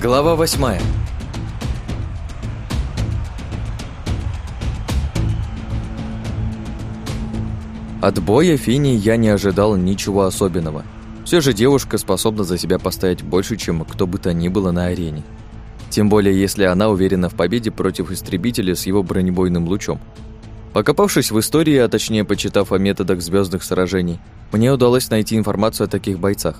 Глава восьмая. От боя Фини я не ожидал ничего особенного. Все же девушка способна за себя постоять больше, чем кто бы то ни было на арене. Тем более, если она уверена в победе против истребителя с его бронебойным лучом. Покопавшись в истории, а точнее почитав о методах звездных сражений, мне удалось найти информацию о таких бойцах.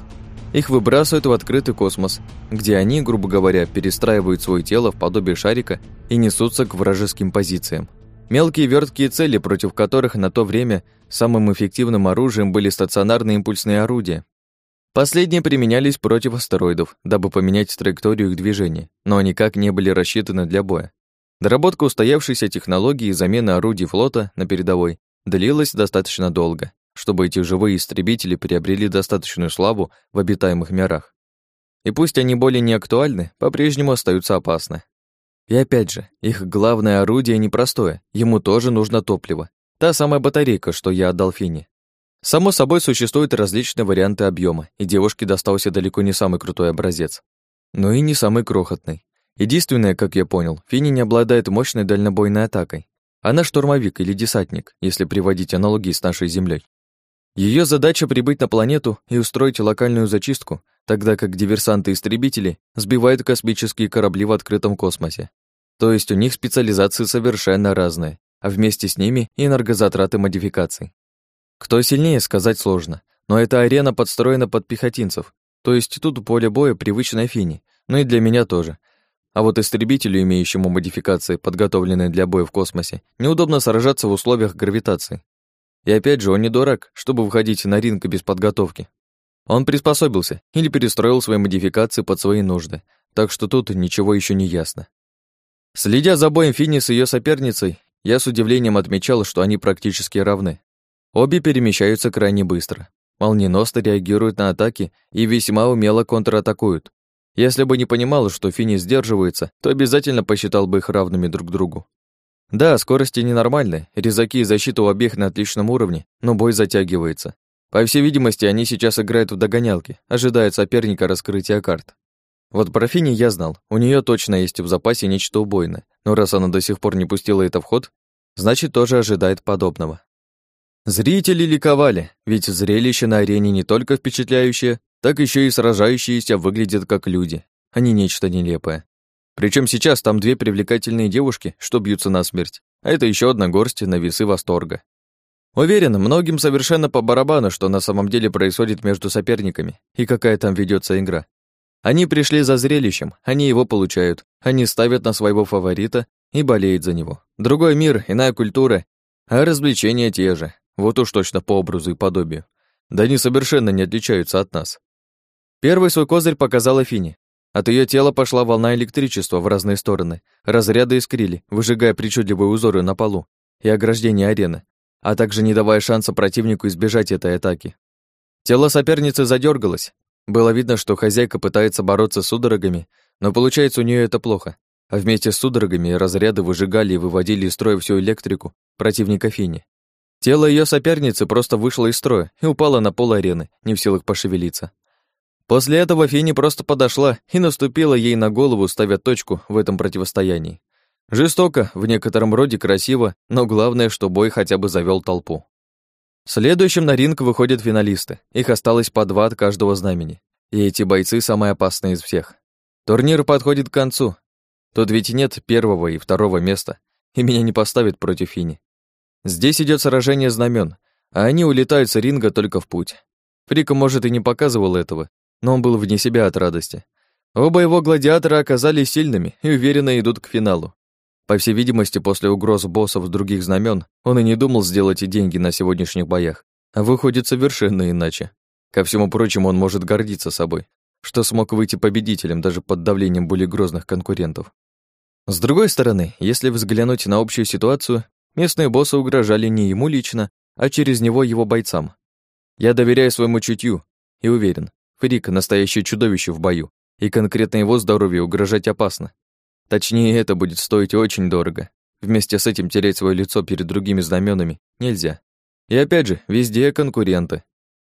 Их выбрасывают в открытый космос, где они, грубо говоря, перестраивают свое тело в подобие шарика и несутся к вражеским позициям. Мелкие верткие цели, против которых на то время самым эффективным оружием были стационарные импульсные орудия. Последние применялись против астероидов, дабы поменять траекторию их движения, но никак не были рассчитаны для боя. Доработка устоявшейся технологии и замена орудий флота на передовой длилась достаточно долго, чтобы эти живые истребители приобрели достаточную славу в обитаемых мирах. И пусть они более не актуальны, по-прежнему остаются опасны. И опять же, их главное орудие непростое, ему тоже нужно топливо. Та самая батарейка, что я отдал Фине. Само собой, существуют различные варианты объема, и девушке достался далеко не самый крутой образец. Но и не самый крохотный. Единственное, как я понял, Фини не обладает мощной дальнобойной атакой. Она штурмовик или десантник, если приводить аналогии с нашей Землей. Ее задача прибыть на планету и устроить локальную зачистку, тогда как диверсанты-истребители сбивают космические корабли в открытом космосе. То есть у них специализации совершенно разные, а вместе с ними и энергозатраты модификаций. Кто сильнее, сказать сложно, но эта арена подстроена под пехотинцев, то есть тут поле боя привычное Фини, но и для меня тоже, а вот истребителю, имеющему модификации, подготовленные для боя в космосе, неудобно сражаться в условиях гравитации. И опять же, он не дурак, чтобы выходить на ринг без подготовки. Он приспособился или перестроил свои модификации под свои нужды, так что тут ничего еще не ясно. Следя за боем Финни с ее соперницей, я с удивлением отмечал, что они практически равны. Обе перемещаются крайне быстро, молниеносно реагируют на атаки и весьма умело контратакуют. Если бы не понимал, что Фини сдерживается, то обязательно посчитал бы их равными друг другу. Да, скорости ненормальные, резаки и защита у обеих на отличном уровне, но бой затягивается. По всей видимости, они сейчас играют в догонялки, ожидая соперника раскрытия карт. Вот про Фини я знал, у нее точно есть в запасе нечто убойное, но раз она до сих пор не пустила это в ход, значит, тоже ожидает подобного. Зрители ликовали, ведь зрелище на арене не только впечатляющее, так еще и сражающиеся выглядят как люди, а не нечто нелепое. Причем сейчас там две привлекательные девушки, что бьются на смерть, а это еще одна горсть на весы восторга. Уверен, многим совершенно по барабану, что на самом деле происходит между соперниками и какая там ведется игра. Они пришли за зрелищем, они его получают, они ставят на своего фаворита и болеют за него. Другой мир, иная культура, а развлечения те же, вот уж точно по образу и подобию. Да они совершенно не отличаются от нас. Первый свой козырь показала Фини. От ее тела пошла волна электричества в разные стороны. Разряды искрили, выжигая причудливые узоры на полу и ограждение арены, а также не давая шанса противнику избежать этой атаки. Тело соперницы задергалось. Было видно, что хозяйка пытается бороться с судорогами, но получается у нее это плохо. А вместе с судорогами разряды выжигали и выводили из строя всю электрику противника Фини. Тело ее соперницы просто вышло из строя и упало на пол арены, не в силах пошевелиться. После этого Фини просто подошла и наступила ей на голову, ставя точку в этом противостоянии. Жестоко, в некотором роде красиво, но главное, что бой хотя бы завел толпу. Следующим на ринг выходят финалисты. Их осталось по два от каждого знамени. И эти бойцы самые опасные из всех. Турнир подходит к концу. Тут ведь нет первого и второго места, и меня не поставят против Фини. Здесь идет сражение знамен, а они улетают с ринга только в путь. Фрика, может, и не показывал этого, но он был вне себя от радости. Оба его гладиатора оказались сильными и уверенно идут к финалу. По всей видимости, после угроз боссов других знамен, он и не думал сделать и деньги на сегодняшних боях, а выходит совершенно иначе. Ко всему прочему, он может гордиться собой, что смог выйти победителем даже под давлением более грозных конкурентов. С другой стороны, если взглянуть на общую ситуацию, местные боссы угрожали не ему лично, а через него его бойцам. Я доверяю своему чутью и уверен, Фрик — настоящее чудовище в бою, и конкретно его здоровью угрожать опасно. Точнее, это будет стоить очень дорого. Вместе с этим терять свое лицо перед другими знаменами нельзя. И опять же, везде конкуренты.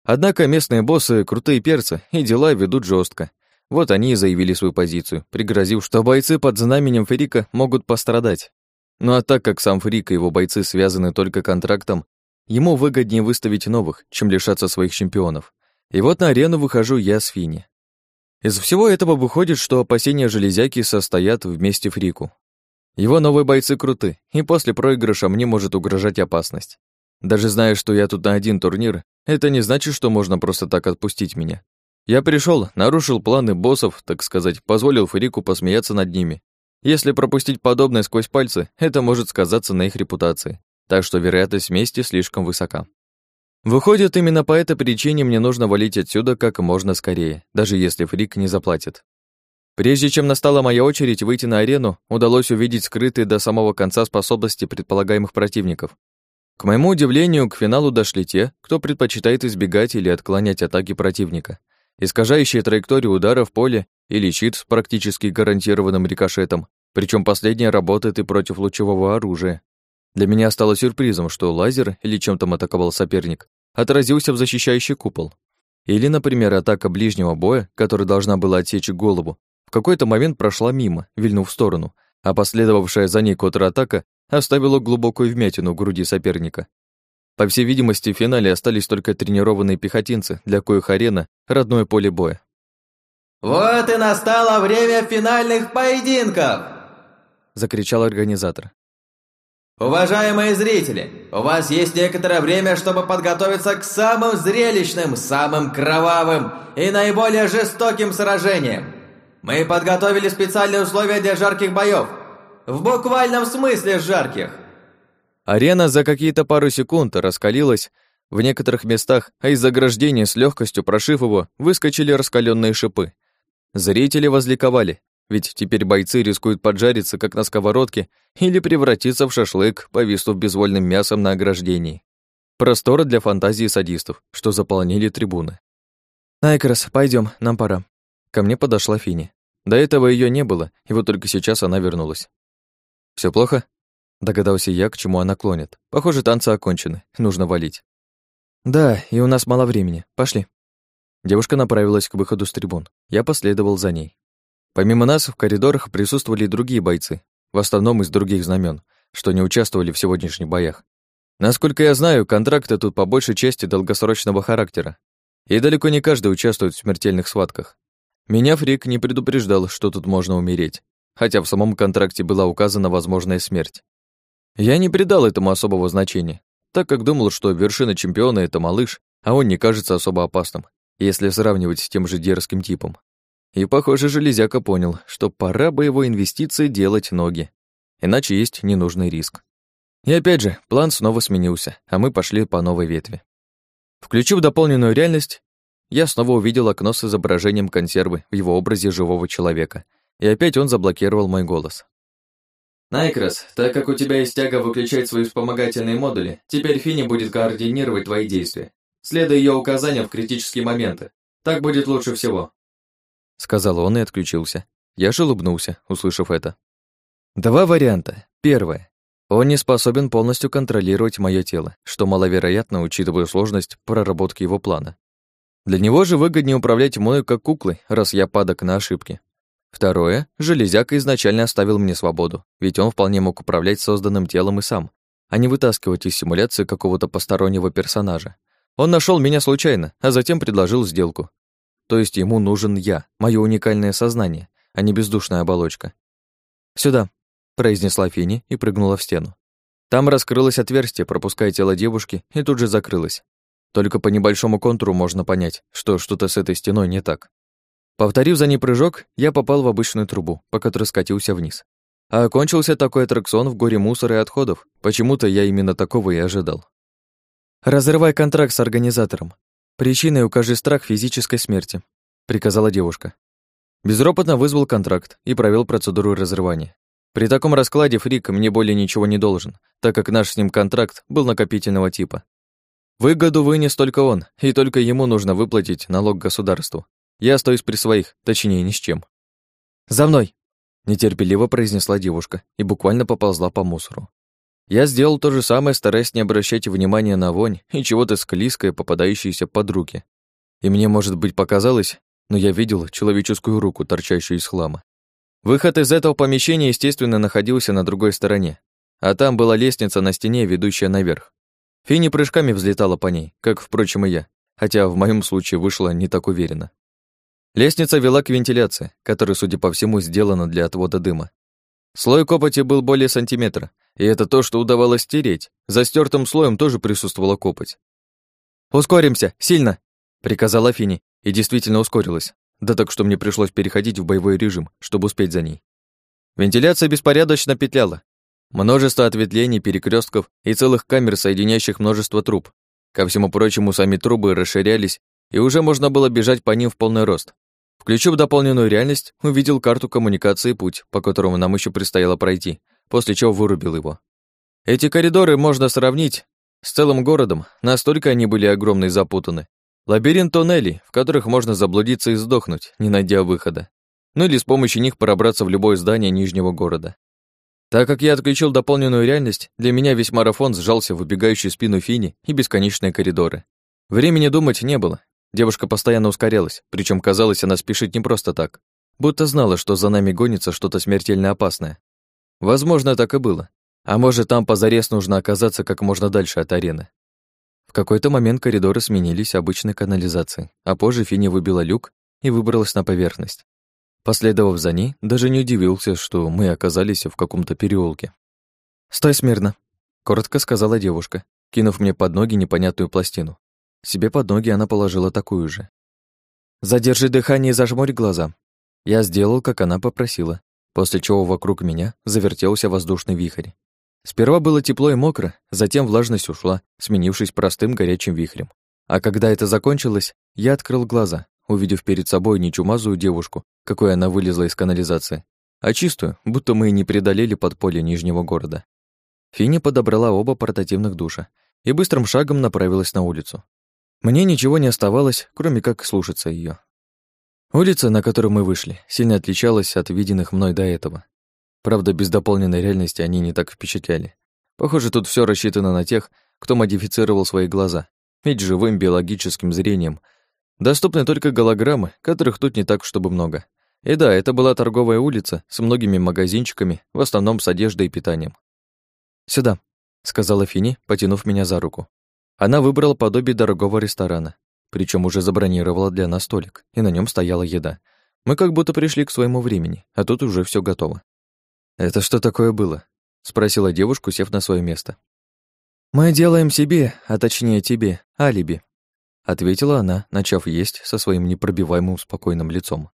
Однако местные боссы — крутые перцы, и дела ведут жестко. Вот они и заявили свою позицию, пригрозив, что бойцы под знаменем Фрика могут пострадать. Ну а так как сам Фрик и его бойцы связаны только контрактом, ему выгоднее выставить новых, чем лишаться своих чемпионов. И вот на арену выхожу я с Фини. Из всего этого выходит, что опасения железяки состоят вместе Фрику. Его новые бойцы круты, и после проигрыша мне может угрожать опасность. Даже зная, что я тут на один турнир, это не значит, что можно просто так отпустить меня. Я пришел, нарушил планы боссов, так сказать, позволил Фрику посмеяться над ними. Если пропустить подобное сквозь пальцы, это может сказаться на их репутации. Так что вероятность мести слишком высока. Выходит, именно по этой причине мне нужно валить отсюда как можно скорее, даже если Фрик не заплатит. Прежде чем настала моя очередь выйти на арену, удалось увидеть скрытые до самого конца способности предполагаемых противников. К моему удивлению, к финалу дошли те, кто предпочитает избегать или отклонять атаки противника. Искажающие траекторию удара в поле или щит с практически гарантированным рикошетом, причем последняя работает и против лучевого оружия. Для меня стало сюрпризом, что лазер или чем там атаковал соперник, отразился в защищающий купол. Или, например, атака ближнего боя, которая должна была отсечь голову, в какой-то момент прошла мимо, вильнув в сторону, а последовавшая за ней контратака оставила глубокую вмятину в груди соперника. По всей видимости, в финале остались только тренированные пехотинцы, для коих арена — родное поле боя. «Вот и настало время финальных поединков!» — закричал организатор. Уважаемые зрители, у вас есть некоторое время, чтобы подготовиться к самым зрелищным, самым кровавым и наиболее жестоким сражениям. Мы подготовили специальные условия для жарких боев. В буквальном смысле жарких. Арена за какие-то пару секунд раскалилась в некоторых местах, а из заграждения с легкостью прошив его, выскочили раскаленные шипы. Зрители возликовали, ведь теперь бойцы рискуют поджариться, как на сковородке, или превратиться в шашлык, повиснув безвольным мясом на ограждении. Простор для фантазии садистов, что заполнили трибуны. «Айкрос, пойдем, нам пора». Ко мне подошла Фини. До этого ее не было, и вот только сейчас она вернулась. Все плохо?» Догадался я, к чему она клонит. Похоже, танцы окончены, нужно валить. «Да, и у нас мало времени. Пошли». Девушка направилась к выходу с трибун. Я последовал за ней. Помимо нас в коридорах присутствовали и другие бойцы, в основном из других знамен, что не участвовали в сегодняшних боях. Насколько я знаю, контракты тут по большей части долгосрочного характера, и далеко не каждый участвует в смертельных схватках. Меня Фрик не предупреждал, что тут можно умереть, хотя в самом контракте была указана возможная смерть. Я не придал этому особого значения, так как думал, что вершина чемпиона — это малыш, а он не кажется особо опасным, если сравнивать с тем же дерзким типом. И, похоже, железяка понял, что пора бы его инвестиции делать ноги. Иначе есть ненужный риск. И опять же, план снова сменился, а мы пошли по новой ветви. Включив дополненную реальность, я снова увидел окно с изображением консервы в его образе живого человека. И опять он заблокировал мой голос. Найкрос, так как у тебя есть тяга выключать свои вспомогательные модули, теперь Фини будет координировать твои действия. Следуй ее указаниям в критические моменты. Так будет лучше всего сказал он и отключился. Я же улыбнулся, услышав это. Два варианта. Первое. Он не способен полностью контролировать мое тело, что маловероятно, учитывая сложность проработки его плана. Для него же выгоднее управлять мною как куклой, раз я падок на ошибки. Второе. Железяка изначально оставил мне свободу, ведь он вполне мог управлять созданным телом и сам, а не вытаскивать из симуляции какого-то постороннего персонажа. Он нашел меня случайно, а затем предложил сделку, то есть ему нужен я, мое уникальное сознание, а не бездушная оболочка. «Сюда», — произнесла Фини и прыгнула в стену. Там раскрылось отверстие, пропуская тело девушки, и тут же закрылось. Только по небольшому контуру можно понять, что что-то с этой стеной не так. Повторив за ней прыжок, я попал в обычную трубу, по которой скатился вниз. А окончился такой аттракцион в горе мусора и отходов. Почему-то я именно такого и ожидал. «Разрывай контракт с организатором. «Причиной укажи страх физической смерти», — приказала девушка. Безропотно вызвал контракт и провел процедуру разрывания. При таком раскладе Фрик мне более ничего не должен, так как наш с ним контракт был накопительного типа. Выгоду вынес только он, и только ему нужно выплатить налог государству. Я остаюсь при своих, точнее, ни с чем. «За мной!» — нетерпеливо произнесла девушка и буквально поползла по мусору. Я сделал то же самое, стараясь не обращать внимания на вонь и чего-то склизкое, попадающееся под руки. И мне, может быть, показалось, но я видел человеческую руку, торчащую из хлама. Выход из этого помещения, естественно, находился на другой стороне, а там была лестница на стене, ведущая наверх. Фини прыжками взлетала по ней, как, впрочем, и я, хотя в моем случае вышла не так уверенно. Лестница вела к вентиляции, которая, судя по всему, сделана для отвода дыма. Слой копоти был более сантиметра, и это то, что удавалось стереть. За стертым слоем тоже присутствовала копоть. «Ускоримся! Сильно!» — приказала Фини, и действительно ускорилась. Да так, что мне пришлось переходить в боевой режим, чтобы успеть за ней. Вентиляция беспорядочно петляла. Множество ответвлений, перекрестков и целых камер, соединяющих множество труб. Ко всему прочему, сами трубы расширялись, и уже можно было бежать по ним в полный рост. Включив дополненную реальность, увидел карту коммуникации путь, по которому нам еще предстояло пройти, после чего вырубил его. Эти коридоры можно сравнить с целым городом, настолько они были огромны и запутаны. Лабиринт тоннелей, в которых можно заблудиться и сдохнуть, не найдя выхода. Ну или с помощью них пробраться в любое здание Нижнего города. Так как я отключил дополненную реальность, для меня весь марафон сжался в убегающую спину Фини и бесконечные коридоры. Времени думать не было. Девушка постоянно ускорялась, причем казалось, она спешит не просто так. Будто знала, что за нами гонится что-то смертельно опасное. Возможно, так и было. А может, там позарез нужно оказаться как можно дальше от арены. В какой-то момент коридоры сменились обычной канализацией, а позже Финя выбила люк и выбралась на поверхность. Последовав за ней, даже не удивился, что мы оказались в каком-то переулке. «Стой смирно», — коротко сказала девушка, кинув мне под ноги непонятную пластину. Себе под ноги она положила такую же. «Задержи дыхание и зажмурь глаза». Я сделал, как она попросила, после чего вокруг меня завертелся воздушный вихрь. Сперва было тепло и мокро, затем влажность ушла, сменившись простым горячим вихрем. А когда это закончилось, я открыл глаза, увидев перед собой не чумазую девушку, какой она вылезла из канализации, а чистую, будто мы и не преодолели подполье Нижнего города. Фини подобрала оба портативных душа и быстрым шагом направилась на улицу. Мне ничего не оставалось, кроме как слушаться ее. Улица, на которую мы вышли, сильно отличалась от виденных мной до этого. Правда, без дополненной реальности они не так впечатляли. Похоже, тут все рассчитано на тех, кто модифицировал свои глаза, ведь живым биологическим зрением доступны только голограммы, которых тут не так чтобы много. И да, это была торговая улица с многими магазинчиками, в основном с одеждой и питанием. «Сюда», — сказала Фини, потянув меня за руку. Она выбрала подобие дорогого ресторана, причем уже забронировала для нас столик, и на нем стояла еда. Мы как будто пришли к своему времени, а тут уже все готово. «Это что такое было?» — спросила девушку, сев на свое место. «Мы делаем себе, а точнее тебе, алиби», — ответила она, начав есть со своим непробиваемым спокойным лицом.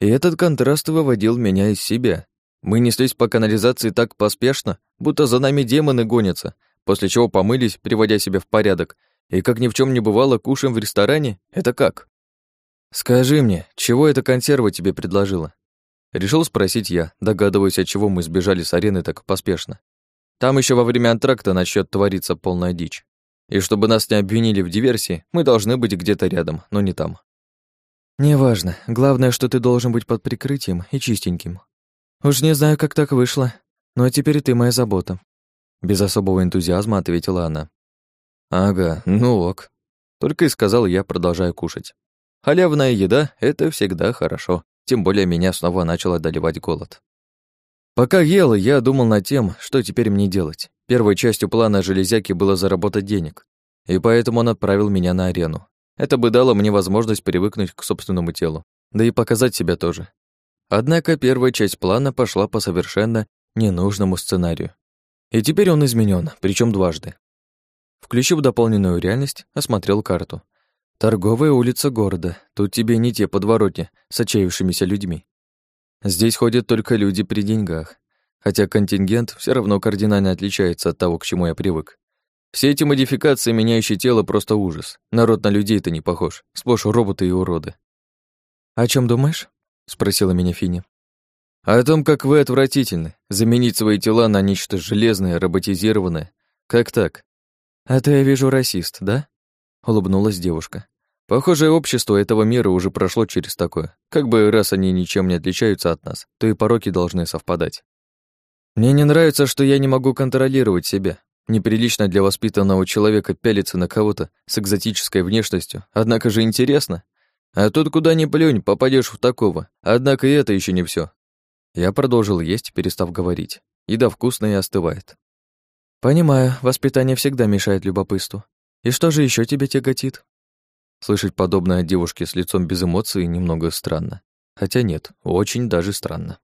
И этот контраст выводил меня из себя. Мы неслись по канализации так поспешно, будто за нами демоны гонятся, после чего помылись, приводя себя в порядок, и как ни в чем не бывало, кушаем в ресторане? Это как? «Скажи мне, чего эта консерва тебе предложила?» Решил спросить я, догадываясь, от чего мы сбежали с арены так поспешно. Там еще во время антракта начнет твориться полная дичь. И чтобы нас не обвинили в диверсии, мы должны быть где-то рядом, но не там. Неважно. Главное, что ты должен быть под прикрытием и чистеньким. Уж не знаю, как так вышло, но теперь ты моя забота. Без особого энтузиазма ответила она. Ага, ну ок. Только и сказал я, продолжая кушать. Халявная еда — это всегда хорошо. Тем более меня снова начал одолевать голод. Пока ел, я думал над тем, что теперь мне делать. Первой частью плана железяки было заработать денег, и поэтому он отправил меня на арену. Это бы дало мне возможность привыкнуть к собственному телу, да и показать себя тоже. Однако первая часть плана пошла по совершенно ненужному сценарию. И теперь он изменен, причем дважды. Включив дополненную реальность, осмотрел карту Торговая улица города. Тут тебе не те подворотни с отчаявшимися людьми. Здесь ходят только люди при деньгах. Хотя контингент все равно кардинально отличается от того, к чему я привык. Все эти модификации, меняющие тело, просто ужас. Народ на людей-то не похож. Сплошь роботы и уроды. «О чем думаешь?» — спросила меня Фини. «О том, как вы отвратительны. Заменить свои тела на нечто железное, роботизированное. Как так?» «А ты, я вижу, расист, да?» улыбнулась девушка. Похоже, общество этого мира уже прошло через такое. Как бы раз они ничем не отличаются от нас, то и пороки должны совпадать. Мне не нравится, что я не могу контролировать себя. Неприлично для воспитанного человека пялиться на кого-то с экзотической внешностью, однако же интересно. А тут куда ни плюнь, попадешь в такого. Однако и это еще не все. Я продолжил есть, перестав говорить. Еда вкусная и остывает. Понимаю, воспитание всегда мешает любопытству. И что же еще тебя тяготит? Слышать подобное от девушки с лицом без эмоций немного странно. Хотя нет, очень даже странно.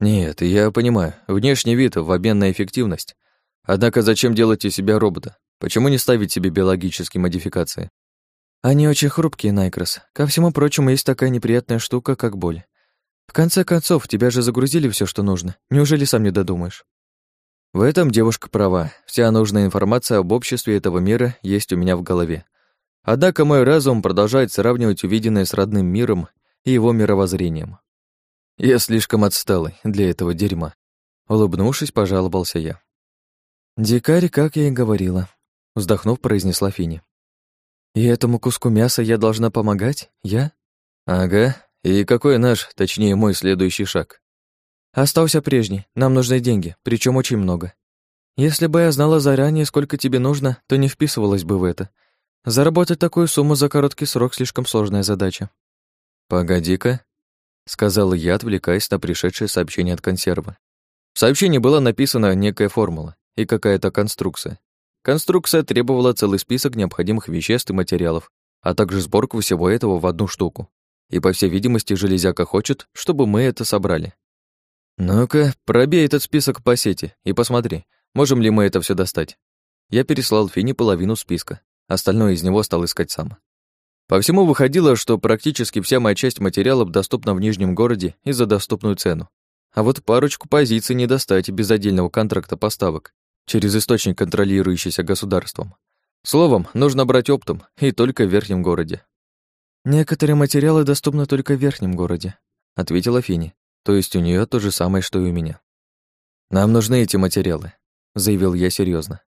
Нет, я понимаю, внешний вид в обмен на эффективность. Однако зачем делать из себя робота? Почему не ставить себе биологические модификации? Они очень хрупкие, Найкрос. Ко всему прочему, есть такая неприятная штука, как боль. В конце концов, тебя же загрузили все, что нужно. Неужели сам не додумаешь? В этом девушка права. Вся нужная информация об обществе этого мира есть у меня в голове. Однако мой разум продолжает сравнивать увиденное с родным миром и его мировоззрением. Я слишком отсталый для этого дерьма. Улыбнувшись, пожаловался я. «Дикарь, как я и говорила», — вздохнув, произнесла Фини. «И этому куску мяса я должна помогать? Я?» «Ага. И какой наш, точнее, мой следующий шаг?» Остался прежний. Нам нужны деньги, причем очень много. Если бы я знала заранее, сколько тебе нужно, то не вписывалась бы в это. Заработать такую сумму за короткий срок слишком сложная задача. Погоди-ка, сказал я, отвлекаясь на пришедшее сообщение от консерва. В сообщении была написана некая формула и какая-то конструкция. Конструкция требовала целый список необходимых веществ и материалов, а также сборку всего этого в одну штуку. И, по всей видимости, железяка хочет, чтобы мы это собрали. «Ну-ка, пробей этот список по сети и посмотри, можем ли мы это все достать». Я переслал Фине половину списка, остальное из него стал искать сам. По всему выходило, что практически вся моя часть материалов доступна в Нижнем городе и за доступную цену. А вот парочку позиций не достать без отдельного контракта поставок через источник, контролирующийся государством. Словом, нужно брать оптом, и только в Верхнем городе. «Некоторые материалы доступны только в Верхнем городе», — ответила Фини. То есть у нее то же самое, что и у меня. Нам нужны эти материалы, заявил я серьезно.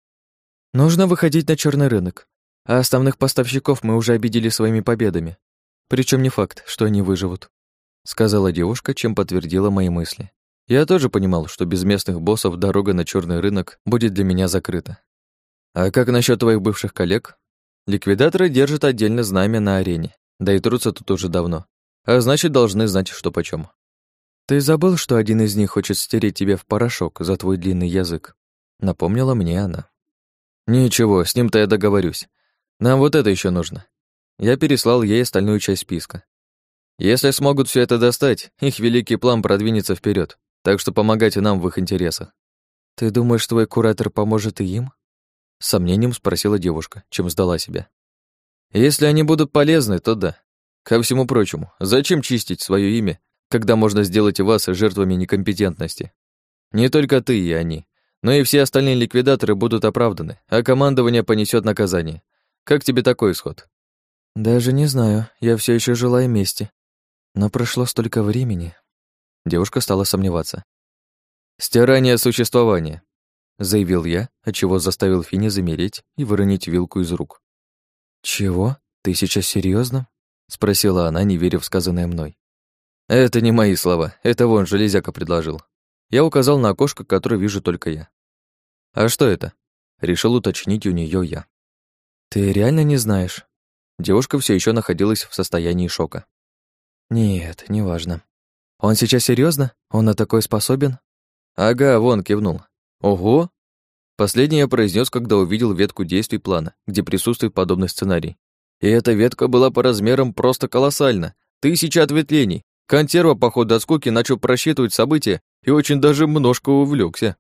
Нужно выходить на черный рынок, а основных поставщиков мы уже обидели своими победами. Причем не факт, что они выживут, сказала девушка, чем подтвердила мои мысли. Я тоже понимал, что без местных боссов дорога на черный рынок будет для меня закрыта. А как насчет твоих бывших коллег? Ликвидаторы держат отдельно знамя на арене, да и трутся тут уже давно. А значит, должны знать, что почем. «Ты забыл, что один из них хочет стереть тебя в порошок за твой длинный язык?» Напомнила мне она. «Ничего, с ним-то я договорюсь. Нам вот это еще нужно». Я переслал ей остальную часть списка. Если смогут все это достать, их великий план продвинется вперед, так что помогайте нам в их интересах. «Ты думаешь, твой куратор поможет и им?» С сомнением спросила девушка, чем сдала себя. «Если они будут полезны, то да. Ко всему прочему, зачем чистить свое имя когда можно сделать вас жертвами некомпетентности. Не только ты и они, но и все остальные ликвидаторы будут оправданы, а командование понесет наказание. Как тебе такой исход? Даже не знаю, я все еще желаю мести. Но прошло столько времени. Девушка стала сомневаться. «Стирание существования», — заявил я, отчего заставил Фини замереть и выронить вилку из рук. «Чего? Ты сейчас серьезно? спросила она, не веря в сказанное мной. Это не мои слова, это вон железяка предложил. Я указал на окошко, которое вижу только я. А что это? Решил уточнить у нее я. Ты реально не знаешь? Девушка все еще находилась в состоянии шока. Нет, неважно. Он сейчас серьезно? Он на такой способен? Ага, вон кивнул. Ого! Последнее я произнес, когда увидел ветку действий плана, где присутствует подобный сценарий. И эта ветка была по размерам просто колоссальна. Тысяча ответвлений, Консерва, по ходу скуки, начал просчитывать события и очень даже немножко увлекся.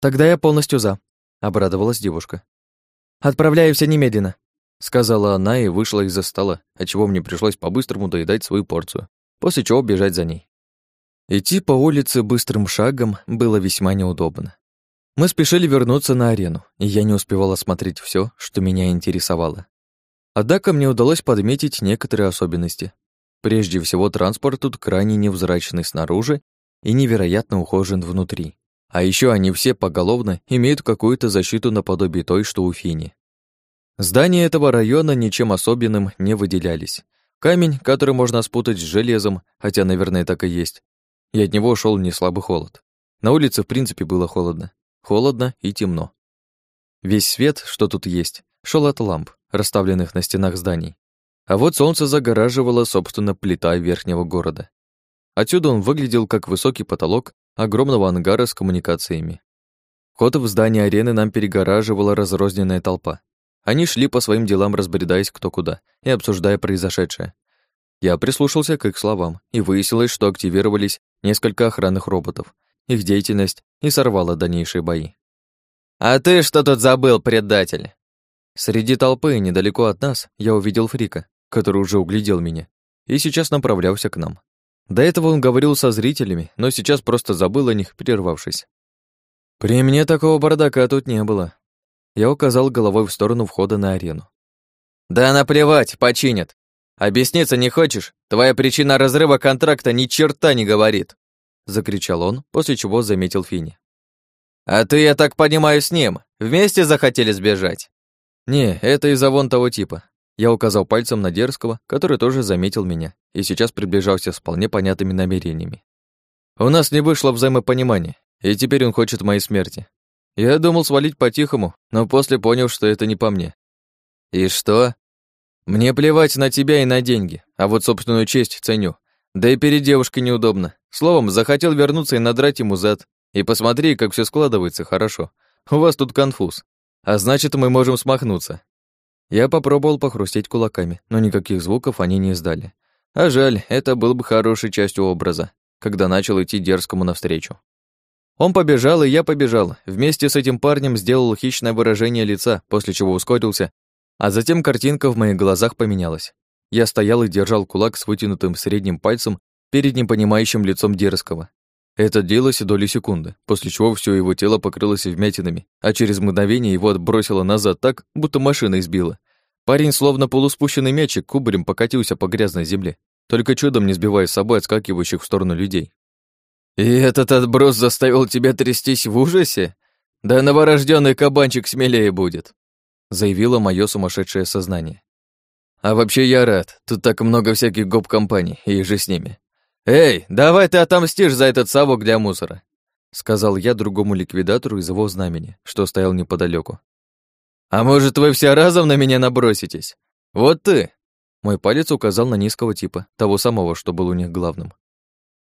«Тогда я полностью за», — обрадовалась девушка. «Отправляемся немедленно», — сказала она и вышла из-за стола, отчего мне пришлось по-быстрому доедать свою порцию, после чего бежать за ней. Идти по улице быстрым шагом было весьма неудобно. Мы спешили вернуться на арену, и я не успевала смотреть все, что меня интересовало. Однако мне удалось подметить некоторые особенности, Прежде всего, транспорт тут крайне невзрачный снаружи и невероятно ухожен внутри. А еще они все поголовно имеют какую-то защиту наподобие той, что у Фини. Здания этого района ничем особенным не выделялись. Камень, который можно спутать с железом, хотя, наверное, так и есть, и от него шел неслабый холод. На улице, в принципе, было холодно. Холодно и темно. Весь свет, что тут есть, шел от ламп, расставленных на стенах зданий. А вот солнце загораживало, собственно, плита верхнего города. Отсюда он выглядел как высокий потолок огромного ангара с коммуникациями. Вход в здание арены нам перегораживала разрозненная толпа. Они шли по своим делам, разбредаясь кто куда и обсуждая произошедшее. Я прислушался к их словам, и выяснилось, что активировались несколько охранных роботов. Их деятельность и сорвала дальнейшие бои. «А ты что тут забыл, предатель?» Среди толпы, недалеко от нас, я увидел Фрика, который уже углядел меня, и сейчас направлялся к нам. До этого он говорил со зрителями, но сейчас просто забыл о них, прервавшись. При мне такого бардака тут не было. Я указал головой в сторону входа на арену. «Да наплевать, починят. Объясниться не хочешь? Твоя причина разрыва контракта ни черта не говорит!» Закричал он, после чего заметил Фини. «А ты, я так понимаю, с ним? Вместе захотели сбежать?» «Не, это из-за вон того типа». Я указал пальцем на Дерзкого, который тоже заметил меня и сейчас приближался с вполне понятными намерениями. У нас не вышло взаимопонимания, и теперь он хочет моей смерти. Я думал свалить по-тихому, но после понял, что это не по мне. И что? Мне плевать на тебя и на деньги, а вот собственную честь ценю. Да и перед девушкой неудобно. Словом, захотел вернуться и надрать ему зад. И посмотри, как все складывается хорошо. У вас тут конфуз. А значит, мы можем смахнуться. Я попробовал похрустеть кулаками, но никаких звуков они не издали. А жаль, это был бы хорошей частью образа, когда начал идти дерзкому навстречу. Он побежал, и я побежал. Вместе с этим парнем сделал хищное выражение лица, после чего ускорился а затем картинка в моих глазах поменялась. Я стоял и держал кулак с вытянутым средним пальцем перед непонимающим лицом дерзкого. Это длилось доли секунды, после чего все его тело покрылось вмятинами, а через мгновение его отбросило назад так, будто машина избила. Парень, словно полуспущенный мячик, кубарем покатился по грязной земле, только чудом не сбивая с собой отскакивающих в сторону людей. «И этот отброс заставил тебя трястись в ужасе? Да новорожденный кабанчик смелее будет!» заявило мое сумасшедшее сознание. А вообще я рад, тут так много всяких гоп-компаний, и же с ними. «Эй, давай ты отомстишь за этот совок для мусора», сказал я другому ликвидатору из его знамени, что стоял неподалеку. «А может, вы все разом на меня наброситесь? Вот ты!» Мой палец указал на низкого типа, того самого, что был у них главным.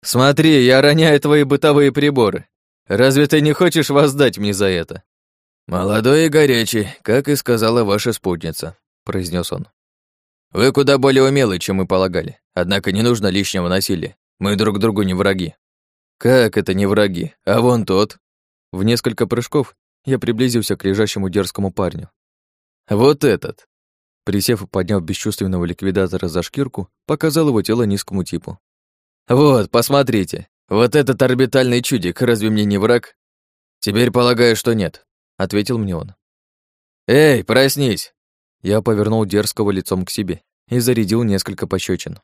«Смотри, я роняю твои бытовые приборы. Разве ты не хочешь воздать мне за это?» «Молодой и горячий, как и сказала ваша спутница», — произнес он. «Вы куда более умелы, чем мы полагали. Однако не нужно лишнего насилия. Мы друг другу не враги». «Как это не враги? А вон тот». В несколько прыжков я приблизился к лежащему дерзкому парню. «Вот этот». Присев и подняв бесчувственного ликвидатора за шкирку, показал его тело низкому типу. «Вот, посмотрите. Вот этот орбитальный чудик, разве мне не враг?» «Теперь полагаю, что нет ответил мне он. Эй, проснись. Я повернул дерзкого лицом к себе и зарядил несколько пощечин.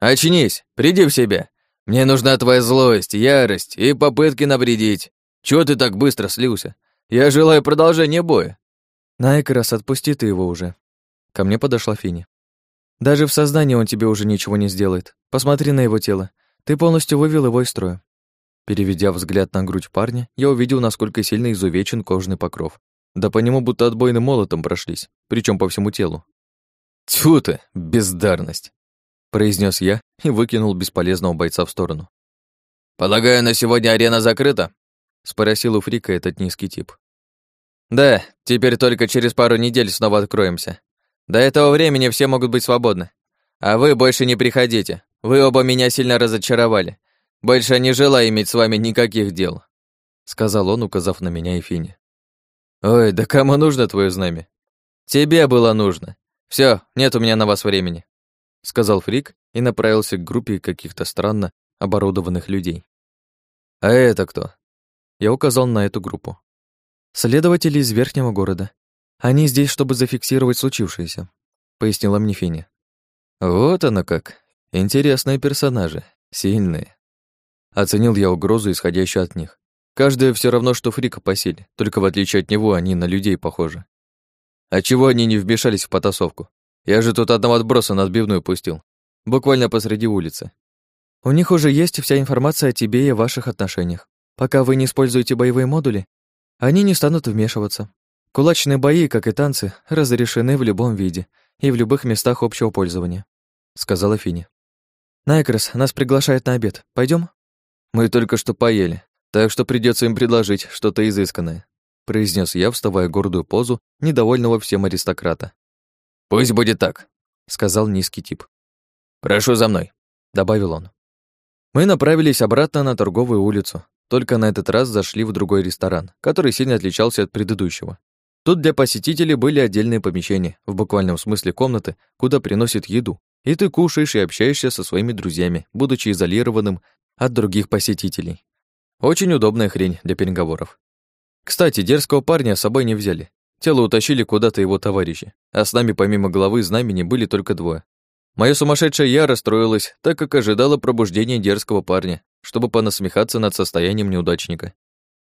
Очнись, приди в себя. Мне нужна твоя злость, ярость и попытки навредить. Чего ты так быстро слился? Я желаю продолжения боя. Найкрос, отпусти ты его уже. Ко мне подошла Фини. Даже в сознании он тебе уже ничего не сделает. Посмотри на его тело. Ты полностью вывел его из строя. Переведя взгляд на грудь парня, я увидел, насколько сильно изувечен кожный покров. Да по нему будто отбойным молотом прошлись, причем по всему телу. «Тьфу ты, бездарность!» произнес я и выкинул бесполезного бойца в сторону. «Полагаю, на сегодня арена закрыта?» спросил у Фрика этот низкий тип. «Да, теперь только через пару недель снова откроемся. До этого времени все могут быть свободны. А вы больше не приходите. Вы оба меня сильно разочаровали. «Больше не желаю иметь с вами никаких дел», — сказал он, указав на меня и Фине. «Ой, да кому нужно твое знамя?» «Тебе было нужно. Все, нет у меня на вас времени», — сказал Фрик и направился к группе каких-то странно оборудованных людей. «А это кто?» Я указал на эту группу. «Следователи из верхнего города. Они здесь, чтобы зафиксировать случившееся», — пояснила мне Финя. «Вот оно как. Интересные персонажи. Сильные. Оценил я угрозу, исходящую от них. Каждая все равно, что фрика по силе, только в отличие от него они на людей похожи. А чего они не вмешались в потасовку? Я же тут одного отброса на отбивную пустил. Буквально посреди улицы. У них уже есть вся информация о тебе и о ваших отношениях. Пока вы не используете боевые модули, они не станут вмешиваться. Кулачные бои, как и танцы, разрешены в любом виде, и в любых местах общего пользования», — сказала Фини. «Найкрос нас приглашает на обед. Пойдем? «Мы только что поели, так что придется им предложить что-то изысканное», произнес я, вставая в гордую позу недовольного всем аристократа. «Пусть будет так», — сказал низкий тип. «Прошу за мной», — добавил он. Мы направились обратно на торговую улицу, только на этот раз зашли в другой ресторан, который сильно отличался от предыдущего. Тут для посетителей были отдельные помещения, в буквальном смысле комнаты, куда приносят еду, и ты кушаешь и общаешься со своими друзьями, будучи изолированным от других посетителей. Очень удобная хрень для переговоров. Кстати, дерзкого парня с собой не взяли. Тело утащили куда-то его товарищи, а с нами помимо главы знамени были только двое. Моя сумасшедшая я расстроилась, так как ожидала пробуждения дерзкого парня, чтобы понасмехаться над состоянием неудачника.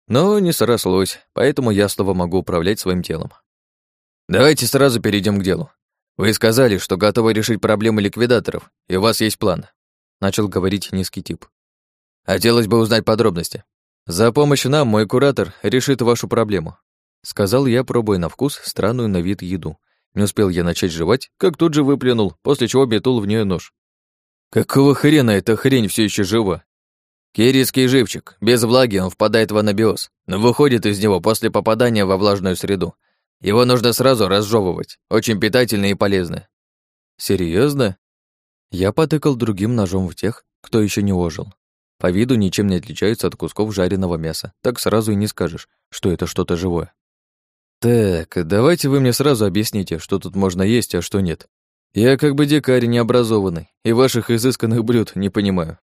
Но не срослось, поэтому я снова могу управлять своим телом. Давайте сразу перейдем к делу. Вы сказали, что готовы решить проблемы ликвидаторов, и у вас есть план. Начал говорить низкий тип. Хотелось бы узнать подробности. За помощь нам мой куратор решит вашу проблему. Сказал я, пробуя на вкус странную на вид еду. Не успел я начать жевать, как тут же выплюнул, после чего метнул в нее нож. Какого хрена эта хрень все еще жива? Кирийский живчик. Без влаги он впадает в анабиоз, но выходит из него после попадания во влажную среду. Его нужно сразу разжевывать. Очень питательно и полезно. Серьезно? Я потыкал другим ножом в тех, кто еще не ожил. По виду ничем не отличаются от кусков жареного мяса. Так сразу и не скажешь, что это что-то живое. Так, давайте вы мне сразу объясните, что тут можно есть, а что нет. Я как бы дикарь необразованный, и ваших изысканных блюд не понимаю.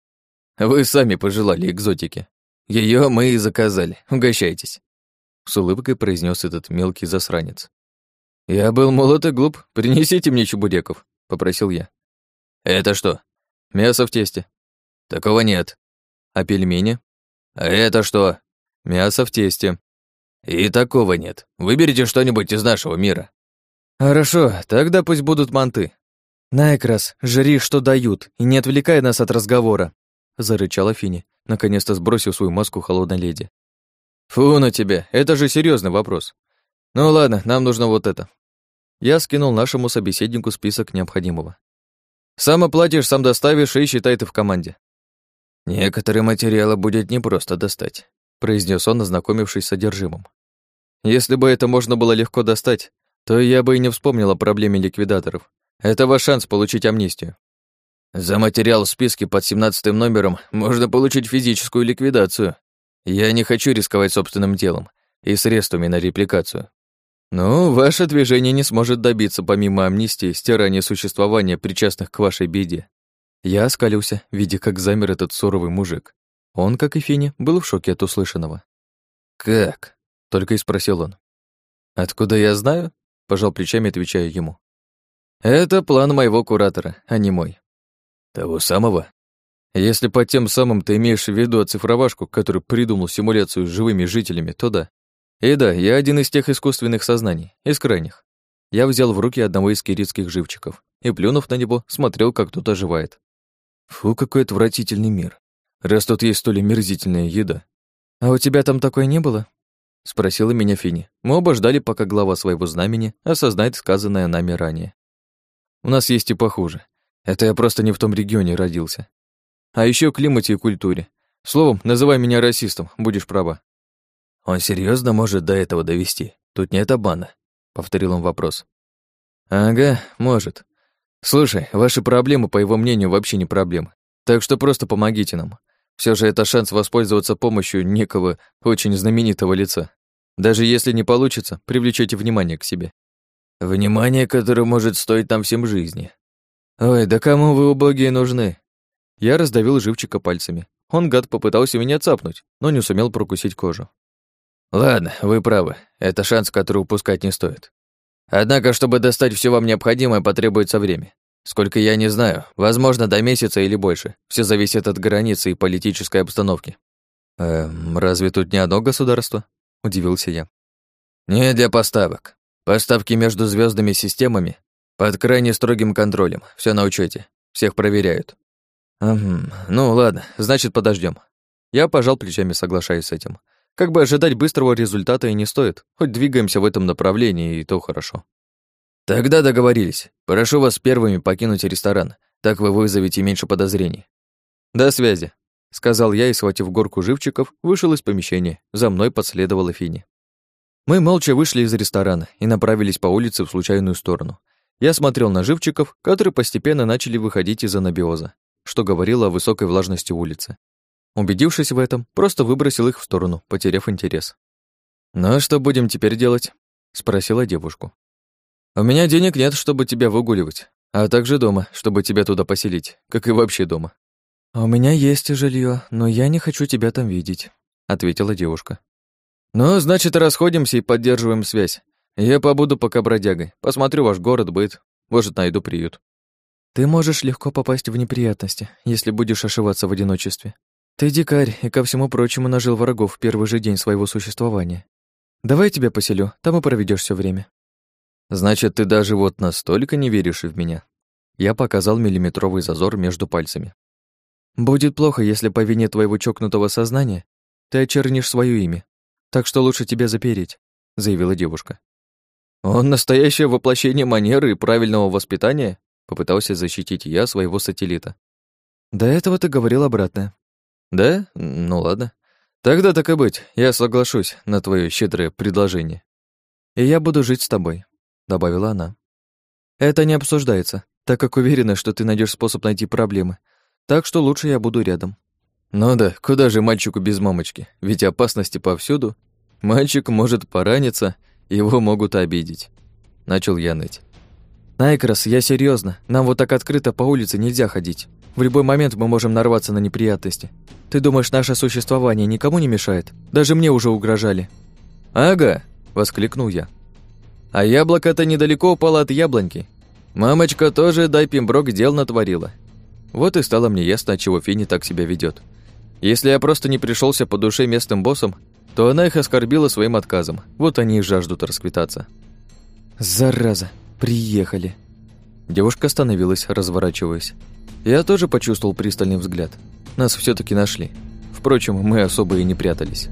Вы сами пожелали экзотики. Ее мы и заказали. Угощайтесь. С улыбкой произнес этот мелкий засранец. Я был молод и глуп. Принесите мне чебуреков, попросил я. Это что? Мясо в тесте. Такого нет. А пельмени? Это что? Мясо в тесте. И такого нет. Выберите что-нибудь из нашего мира. Хорошо, тогда пусть будут манты. Найкрас, жри, что дают, и не отвлекай нас от разговора зарычала Фини, наконец-то сбросив свою маску холодной леди. Фу на тебя, это же серьезный вопрос. Ну ладно, нам нужно вот это. Я скинул нашему собеседнику список необходимого. Сам оплатишь, сам доставишь и считай ты в команде. Некоторые материалы будет непросто достать, произнес он, ознакомившись с содержимым. Если бы это можно было легко достать, то я бы и не вспомнил о проблеме ликвидаторов. Это ваш шанс получить амнистию. За материал в списке под 17 номером можно получить физическую ликвидацию. Я не хочу рисковать собственным телом и средствами на репликацию. Ну, ваше движение не сможет добиться помимо амнистии стирания существования причастных к вашей беде. Я оскалился, видя, как замер этот суровый мужик. Он, как и Фини, был в шоке от услышанного. «Как?» — только и спросил он. «Откуда я знаю?» — пожал плечами, отвечая ему. «Это план моего куратора, а не мой. Того самого? Если под тем самым ты имеешь в виду оцифровашку, который придумал симуляцию с живыми жителями, то да. И да, я один из тех искусственных сознаний, из крайних. Я взял в руки одного из киритских живчиков и, плюнув на него, смотрел, как тут оживает. Фу, какой отвратительный мир. Раз тут есть столь омерзительная еда. А у тебя там такой не было? Спросила меня Фини. Мы оба ждали, пока глава своего знамени осознает сказанное нами ранее. У нас есть и похуже. Это я просто не в том регионе родился. А еще климате и культуре. Словом, называй меня расистом, будешь права. Он серьезно может до этого довести? Тут нет обмана, повторил он вопрос. Ага, может. Слушай, ваши проблемы, по его мнению, вообще не проблемы. Так что просто помогите нам. Все же это шанс воспользоваться помощью некого очень знаменитого лица. Даже если не получится, привлечете внимание к себе. Внимание, которое может стоить нам всем жизни, «Ой, да кому вы убогие нужны?» Я раздавил живчика пальцами. Он, гад, попытался меня цапнуть, но не сумел прокусить кожу. «Ладно, вы правы. Это шанс, который упускать не стоит. Однако, чтобы достать все вам необходимое, потребуется время. Сколько я не знаю, возможно, до месяца или больше. Все зависит от границы и политической обстановки». «Эм, разве тут не одно государство?» – удивился я. «Не для поставок. Поставки между звездными системами под крайне строгим контролем. Все на учете. Всех проверяют. Угу. Ну ладно, значит, подождем. Я пожал плечами, соглашаясь с этим. Как бы ожидать быстрого результата и не стоит. Хоть двигаемся в этом направлении, и то хорошо. Тогда договорились. Прошу вас первыми покинуть ресторан. Так вы вызовете меньше подозрений. До связи, сказал я и, схватив горку живчиков, вышел из помещения. За мной последовала Фини. Мы молча вышли из ресторана и направились по улице в случайную сторону. Я смотрел на живчиков, которые постепенно начали выходить из анабиоза, что говорило о высокой влажности улицы. Убедившись в этом, просто выбросил их в сторону, потеряв интерес. «Ну а что будем теперь делать?» — спросила девушку. «У меня денег нет, чтобы тебя выгуливать, а также дома, чтобы тебя туда поселить, как и вообще дома». «У меня есть жилье, но я не хочу тебя там видеть», — ответила девушка. «Ну, значит, расходимся и поддерживаем связь. Я побуду пока бродягой, посмотрю ваш город, быт, может, найду приют». «Ты можешь легко попасть в неприятности, если будешь ошиваться в одиночестве. Ты дикарь и, ко всему прочему, нажил врагов в первый же день своего существования. Давай я тебя поселю, там и проведешь все время». «Значит, ты даже вот настолько не веришь в меня?» Я показал миллиметровый зазор между пальцами. «Будет плохо, если по вине твоего чокнутого сознания ты очернишь свое имя. Так что лучше тебя запереть», — заявила девушка. «Он настоящее воплощение манеры и правильного воспитания?» — попытался защитить я своего сателлита. «До этого ты говорил обратное». «Да? Ну ладно. Тогда так и быть, я соглашусь на твое щедрое предложение. И я буду жить с тобой», — добавила она. «Это не обсуждается, так как уверена, что ты найдешь способ найти проблемы, так что лучше я буду рядом». «Ну да, куда же мальчику без мамочки? Ведь опасности повсюду. Мальчик может пораниться, его могут обидеть». Начал я ныть. «Найкрас, я серьезно. Нам вот так открыто по улице нельзя ходить. В любой момент мы можем нарваться на неприятности. Ты думаешь, наше существование никому не мешает? Даже мне уже угрожали». «Ага», — воскликнул я. «А яблоко-то недалеко упало от яблоньки. Мамочка тоже, дай пимброк, дел натворила». Вот и стало мне ясно, чего Фини так себя ведет. Если я просто не пришелся по душе местным боссам, то она их оскорбила своим отказом. Вот они и жаждут расквитаться. «Зараза, приехали!» Девушка остановилась, разворачиваясь. Я тоже почувствовал пристальный взгляд. Нас все таки нашли. Впрочем, мы особо и не прятались.